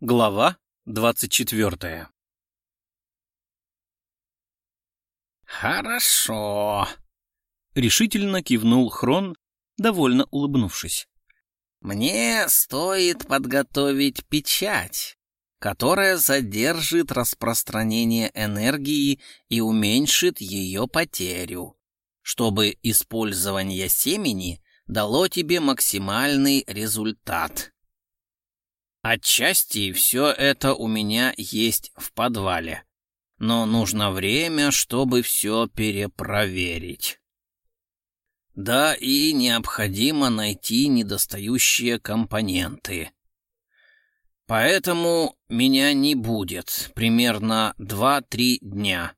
Глава двадцать четвертая «Хорошо», — решительно кивнул Хрон, довольно улыбнувшись. «Мне стоит подготовить печать, которая задержит распространение энергии и уменьшит ее потерю, чтобы использование семени дало тебе максимальный результат». Отчасти все это у меня есть в подвале, но нужно время, чтобы все перепроверить. Да и необходимо найти недостающие компоненты. Поэтому меня не будет примерно 2-3 дня.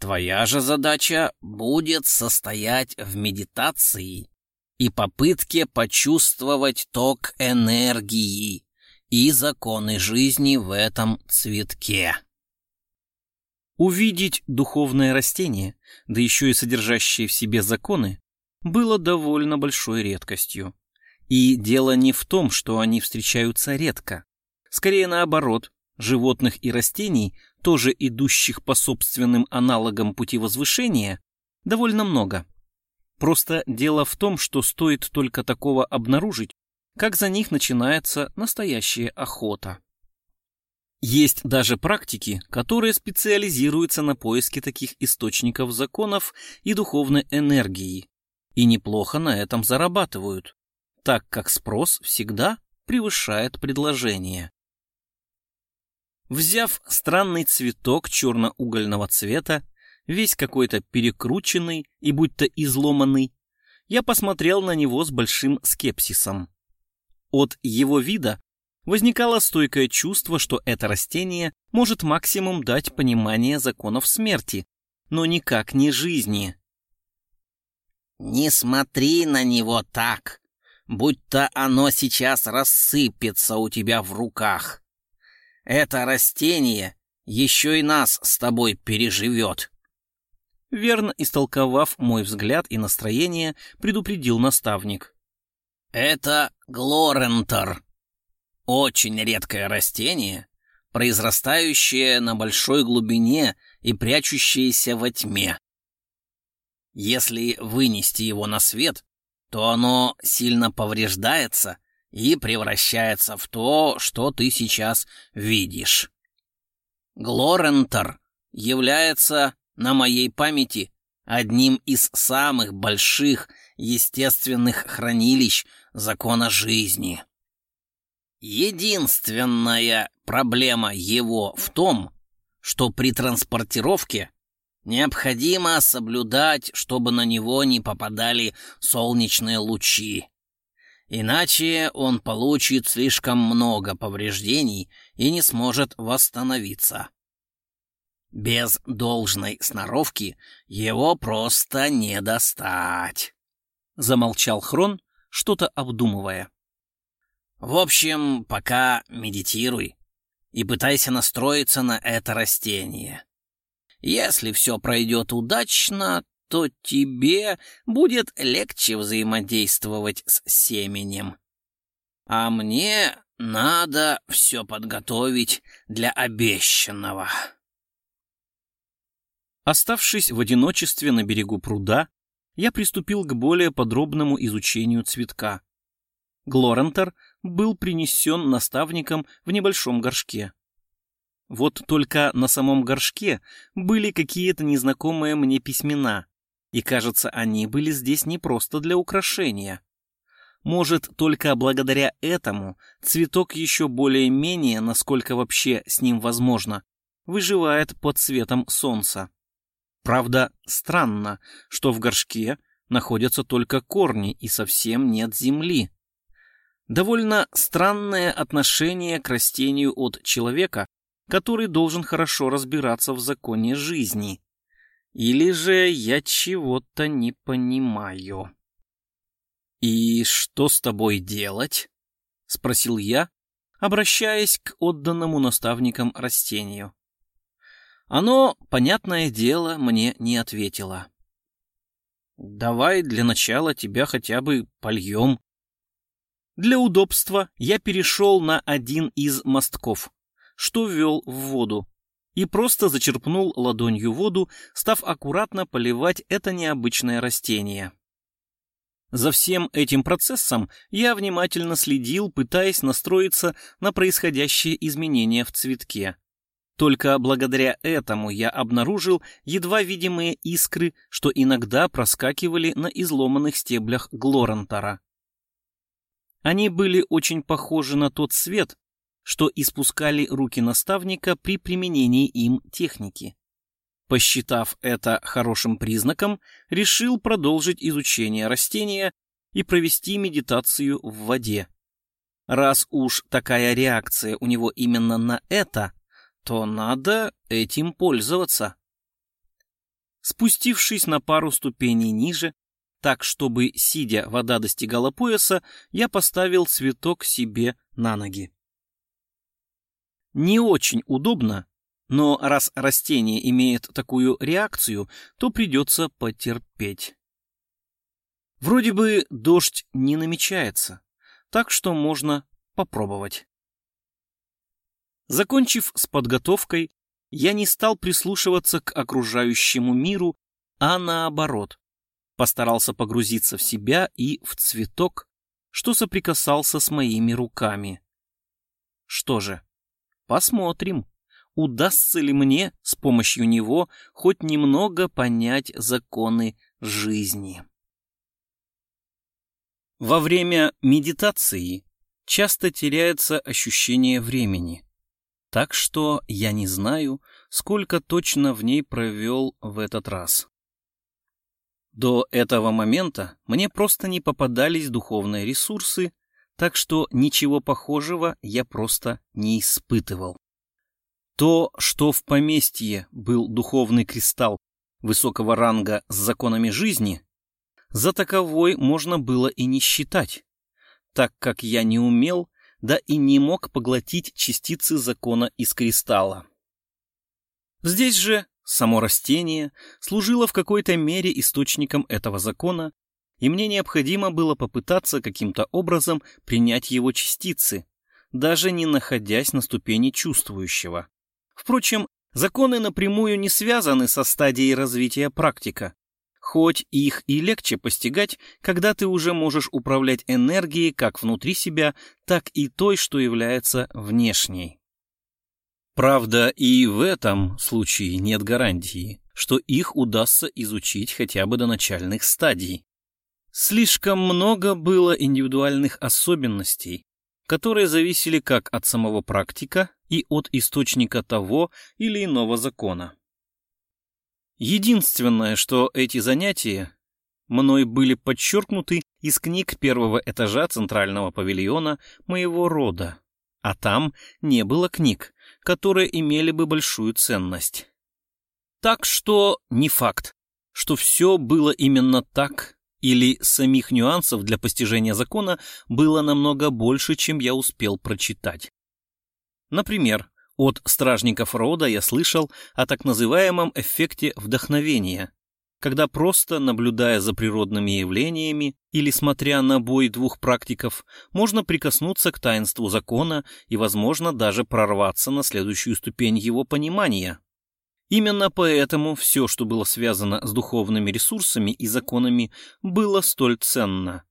Твоя же задача будет состоять в медитации и попытке почувствовать ток энергии, и законы жизни в этом цветке. Увидеть духовное растение, да еще и содержащее в себе законы, было довольно большой редкостью. И дело не в том, что они встречаются редко. Скорее наоборот, животных и растений, тоже идущих по собственным аналогам пути возвышения, довольно много. Просто дело в том, что стоит только такого обнаружить, как за них начинается настоящая охота. Есть даже практики, которые специализируются на поиске таких источников законов и духовной энергии, и неплохо на этом зарабатывают, так как спрос всегда превышает предложение. Взяв странный цветок черно-угольного цвета, весь какой-то перекрученный и будто изломанный, я посмотрел на него с большим скепсисом. От его вида возникало стойкое чувство, что это растение может максимум дать понимание законов смерти, но никак не жизни. «Не смотри на него так, будто оно сейчас рассыпется у тебя в руках. Это растение еще и нас с тобой переживет». Верно истолковав мой взгляд и настроение, предупредил наставник. Это глорентор. Очень редкое растение, произрастающее на большой глубине и прячущееся во тьме. Если вынести его на свет, то оно сильно повреждается и превращается в то, что ты сейчас видишь. Глорентор является на моей памяти одним из самых больших естественных хранилищ закона жизни. Единственная проблема его в том, что при транспортировке необходимо соблюдать, чтобы на него не попадали солнечные лучи. Иначе он получит слишком много повреждений и не сможет восстановиться. Без должной сноровки его просто не достать. Замолчал Хрон, что-то обдумывая. В общем, пока медитируй и пытайся настроиться на это растение. Если все пройдет удачно, то тебе будет легче взаимодействовать с семенем. А мне надо все подготовить для обещанного. Оставшись в одиночестве на берегу пруда, я приступил к более подробному изучению цветка. Глорентер был принесен наставником в небольшом горшке. Вот только на самом горшке были какие-то незнакомые мне письмена, и, кажется, они были здесь не просто для украшения. Может, только благодаря этому цветок еще более-менее, насколько вообще с ним возможно, выживает под светом солнца. Правда, странно, что в горшке находятся только корни и совсем нет земли. Довольно странное отношение к растению от человека, который должен хорошо разбираться в законе жизни. Или же я чего-то не понимаю. «И что с тобой делать?» — спросил я, обращаясь к отданному наставникам растению. Оно, понятное дело, мне не ответило. «Давай для начала тебя хотя бы польем». Для удобства я перешел на один из мостков, что вел в воду, и просто зачерпнул ладонью воду, став аккуратно поливать это необычное растение. За всем этим процессом я внимательно следил, пытаясь настроиться на происходящие изменения в цветке. Только благодаря этому я обнаружил едва видимые искры, что иногда проскакивали на изломанных стеблях Глорантора. Они были очень похожи на тот свет, что испускали руки наставника при применении им техники. Посчитав это хорошим признаком, решил продолжить изучение растения и провести медитацию в воде. Раз уж такая реакция у него именно на это, то надо этим пользоваться. Спустившись на пару ступеней ниже, так чтобы, сидя, вода достигала пояса, я поставил цветок себе на ноги. Не очень удобно, но раз растение имеет такую реакцию, то придется потерпеть. Вроде бы дождь не намечается, так что можно попробовать. Закончив с подготовкой, я не стал прислушиваться к окружающему миру, а наоборот, постарался погрузиться в себя и в цветок, что соприкасался с моими руками. Что же, посмотрим удастся ли мне с помощью него хоть немного понять законы жизни. Во время медитации часто теряется ощущение времени, так что я не знаю, сколько точно в ней провел в этот раз. До этого момента мне просто не попадались духовные ресурсы, так что ничего похожего я просто не испытывал. То, что в поместье был духовный кристалл высокого ранга с законами жизни, за таковой можно было и не считать, так как я не умел, да и не мог поглотить частицы закона из кристалла. Здесь же само растение служило в какой-то мере источником этого закона, и мне необходимо было попытаться каким-то образом принять его частицы, даже не находясь на ступени чувствующего. Впрочем, законы напрямую не связаны со стадией развития практика. Хоть их и легче постигать, когда ты уже можешь управлять энергией как внутри себя, так и той, что является внешней. Правда, и в этом случае нет гарантии, что их удастся изучить хотя бы до начальных стадий. Слишком много было индивидуальных особенностей, которые зависели как от самого практика и от источника того или иного закона. Единственное, что эти занятия мной были подчеркнуты из книг первого этажа центрального павильона моего рода, а там не было книг, которые имели бы большую ценность. Так что не факт, что все было именно так или самих нюансов для постижения закона было намного больше, чем я успел прочитать. Например, от стражников рода я слышал о так называемом эффекте вдохновения, когда просто наблюдая за природными явлениями или смотря на бой двух практиков, можно прикоснуться к таинству закона и, возможно, даже прорваться на следующую ступень его понимания. Именно поэтому все, что было связано с духовными ресурсами и законами, было столь ценно.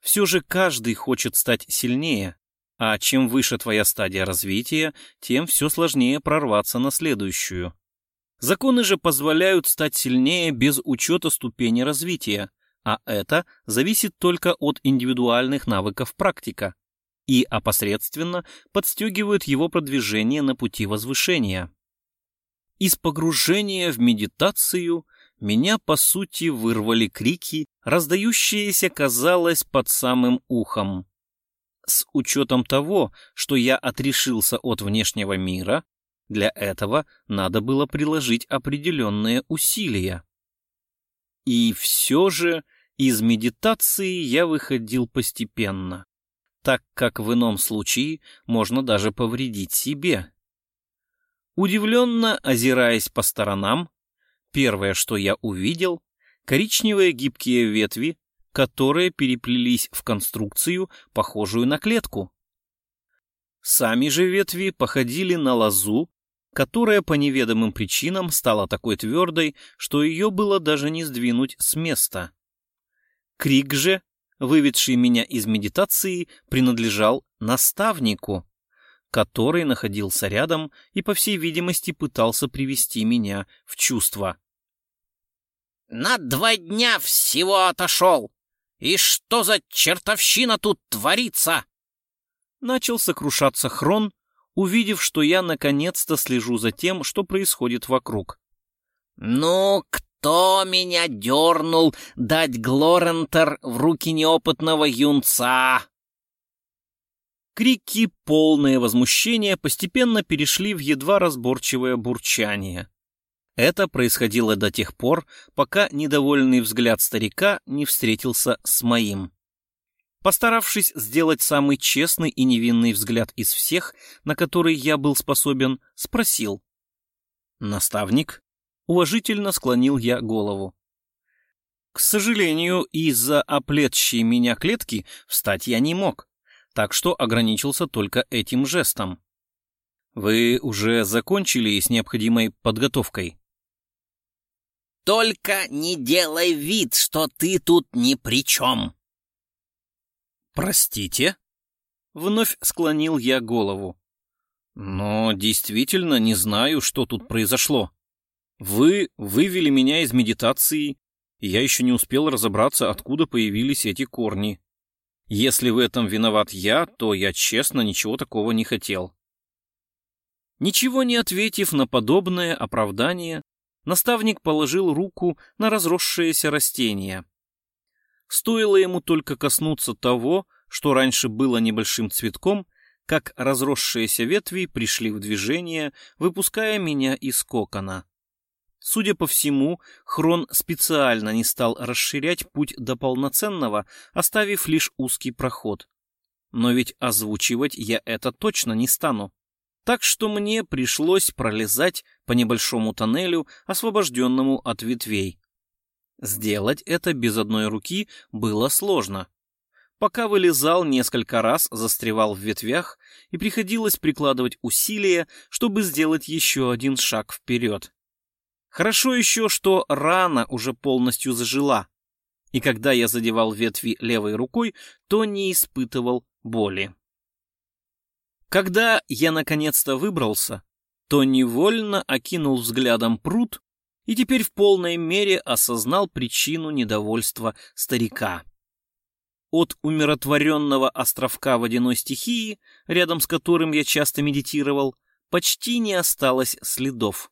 Все же каждый хочет стать сильнее, а чем выше твоя стадия развития, тем все сложнее прорваться на следующую. Законы же позволяют стать сильнее без учета ступени развития, а это зависит только от индивидуальных навыков практика и опосредственно подстегивают его продвижение на пути возвышения. Из погружения в медитацию меня, по сути, вырвали крики, раздающиеся, казалось, под самым ухом. С учетом того, что я отрешился от внешнего мира, для этого надо было приложить определенные усилия. И все же из медитации я выходил постепенно, так как в ином случае можно даже повредить себе. Удивленно озираясь по сторонам, первое, что я увидел, коричневые гибкие ветви, которые переплелись в конструкцию, похожую на клетку. Сами же ветви походили на лозу, которая по неведомым причинам стала такой твердой, что ее было даже не сдвинуть с места. Крик же, выведший меня из медитации, принадлежал наставнику, который находился рядом и, по всей видимости, пытался привести меня в чувство. «На два дня всего отошел! И что за чертовщина тут творится?» Начал сокрушаться Хрон, увидев, что я наконец-то слежу за тем, что происходит вокруг. «Ну, кто меня дернул дать Глорентер в руки неопытного юнца?» Крики, полное возмущение, постепенно перешли в едва разборчивое бурчание. Это происходило до тех пор, пока недовольный взгляд старика не встретился с моим. Постаравшись сделать самый честный и невинный взгляд из всех, на который я был способен, спросил. «Наставник?» Уважительно склонил я голову. К сожалению, из-за оплетшей меня клетки встать я не мог, так что ограничился только этим жестом. «Вы уже закончили с необходимой подготовкой?» «Только не делай вид, что ты тут ни при чем!» «Простите?» Вновь склонил я голову. «Но действительно не знаю, что тут произошло. Вы вывели меня из медитации, и я еще не успел разобраться, откуда появились эти корни. Если в этом виноват я, то я честно ничего такого не хотел». Ничего не ответив на подобное оправдание, наставник положил руку на разросшееся растение. Стоило ему только коснуться того, что раньше было небольшим цветком, как разросшиеся ветви пришли в движение, выпуская меня из кокона. Судя по всему, Хрон специально не стал расширять путь до полноценного, оставив лишь узкий проход. Но ведь озвучивать я это точно не стану. Так что мне пришлось пролезать по небольшому тоннелю, освобожденному от ветвей. Сделать это без одной руки было сложно. Пока вылезал, несколько раз застревал в ветвях, и приходилось прикладывать усилия, чтобы сделать еще один шаг вперед. Хорошо еще, что рана уже полностью зажила, и когда я задевал ветви левой рукой, то не испытывал боли. Когда я наконец-то выбрался, то невольно окинул взглядом пруд, и теперь в полной мере осознал причину недовольства старика. От умиротворенного островка водяной стихии, рядом с которым я часто медитировал, почти не осталось следов.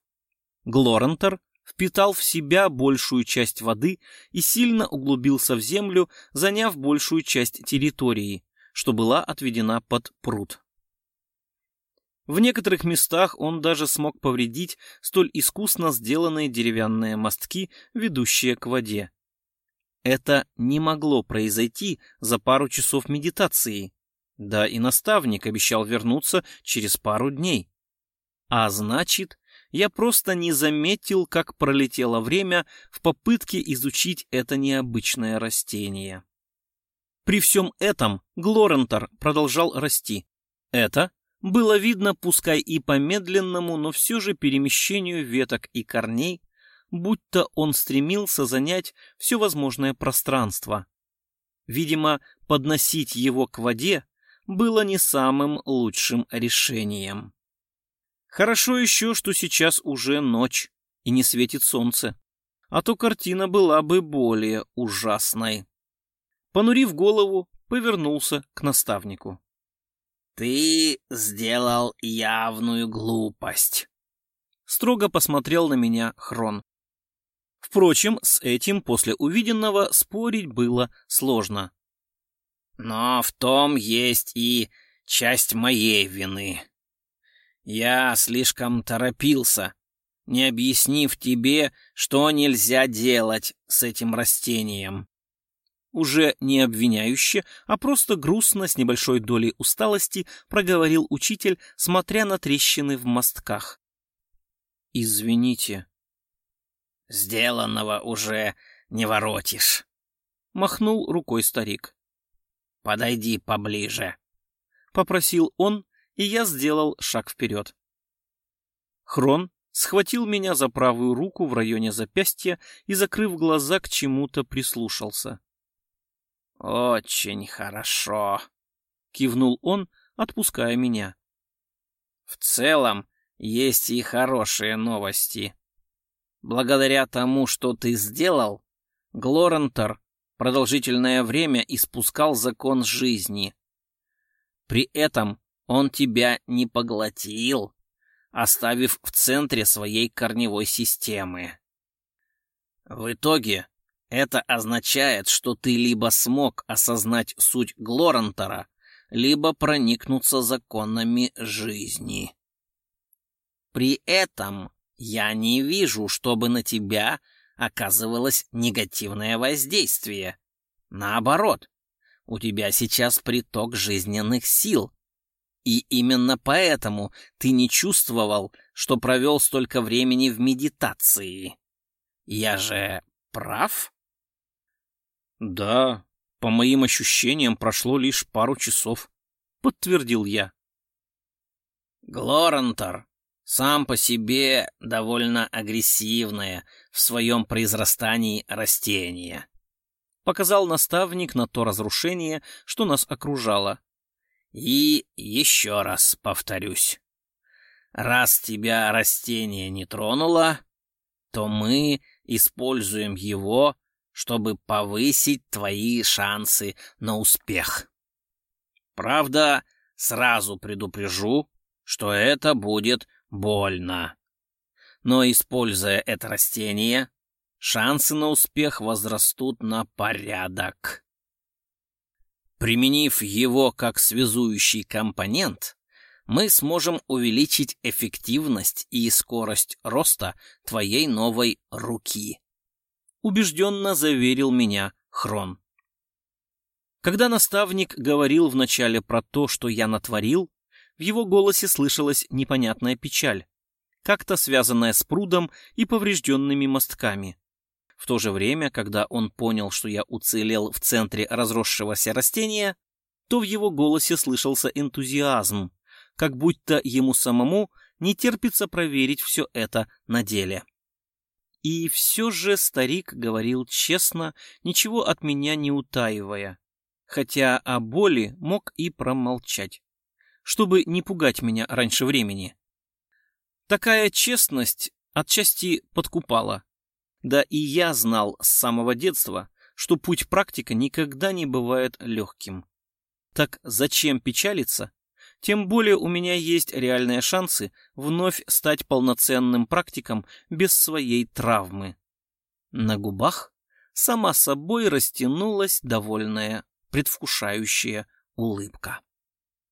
Глорантер впитал в себя большую часть воды и сильно углубился в землю, заняв большую часть территории, что была отведена под пруд. В некоторых местах он даже смог повредить столь искусно сделанные деревянные мостки, ведущие к воде. Это не могло произойти за пару часов медитации. Да и наставник обещал вернуться через пару дней. А значит, я просто не заметил, как пролетело время в попытке изучить это необычное растение. При всем этом Глорентор продолжал расти. Это было видно, пускай и по медленному, но все же перемещению веток и корней, будто он стремился занять все возможное пространство. Видимо, подносить его к воде было не самым лучшим решением. Хорошо еще, что сейчас уже ночь и не светит солнце, а то картина была бы более ужасной. Понурив голову, повернулся к наставнику. «Ты сделал явную глупость», — строго посмотрел на меня Хрон. Впрочем, с этим после увиденного спорить было сложно. «Но в том есть и часть моей вины. Я слишком торопился, не объяснив тебе, что нельзя делать с этим растением уже не обвиняюще, а просто грустно, с небольшой долей усталости, проговорил учитель, смотря на трещины в мостках. «Извините». «Сделанного уже не воротишь». Махнул рукой старик. «Подойди поближе», — попросил он, и я сделал шаг вперед. Хрон схватил меня за правую руку в районе запястья и, закрыв глаза, к чему-то прислушался. «Очень хорошо», — кивнул он, отпуская меня. «В целом, есть и хорошие новости. Благодаря тому, что ты сделал, Глорентер продолжительное время испускал закон жизни. При этом он тебя не поглотил, оставив в центре своей корневой системы. В итоге это означает, что ты либо смог осознать суть Глорантора, либо проникнуться законами жизни. При этом я не вижу, чтобы на тебя оказывалось негативное воздействие. Наоборот, у тебя сейчас приток жизненных сил. И именно поэтому ты не чувствовал, что провел столько времени в медитации. Я же прав? Да, по моим ощущениям, прошло лишь пару часов, подтвердил я. Глорантор сам по себе довольно агрессивное в своем произрастании растение. Показал наставник на то разрушение, что нас окружало. И еще раз повторюсь. Раз тебя растение не тронуло, то мы используем его, чтобы повысить твои шансы на успех. Правда, сразу предупрежу, что это будет больно. Но, используя это растение, шансы на успех возрастут на порядок. Применив его как связующий компонент, мы сможем увеличить эффективность и скорость роста твоей новой руки. Убежденно заверил меня Хрон. Когда наставник говорил вначале про то, что я натворил, в его голосе слышалась непонятная печаль, как-то связанная с прудом и поврежденными мостками. В то же время, когда он понял, что я уцелел в центре разросшегося растения, то в его голосе слышался энтузиазм, как будто ему самому не терпится проверить все это на деле. И все же старик говорил честно, ничего от меня не утаивая, хотя о боли мог и промолчать чтобы не пугать меня раньше времени. Такая честность отчасти подкупала. Да и я знал с самого детства, что путь практика никогда не бывает легким. Так зачем печалиться? Тем более у меня есть реальные шансы вновь стать полноценным практиком без своей травмы. На губах сама собой растянулась довольная, предвкушающая улыбка.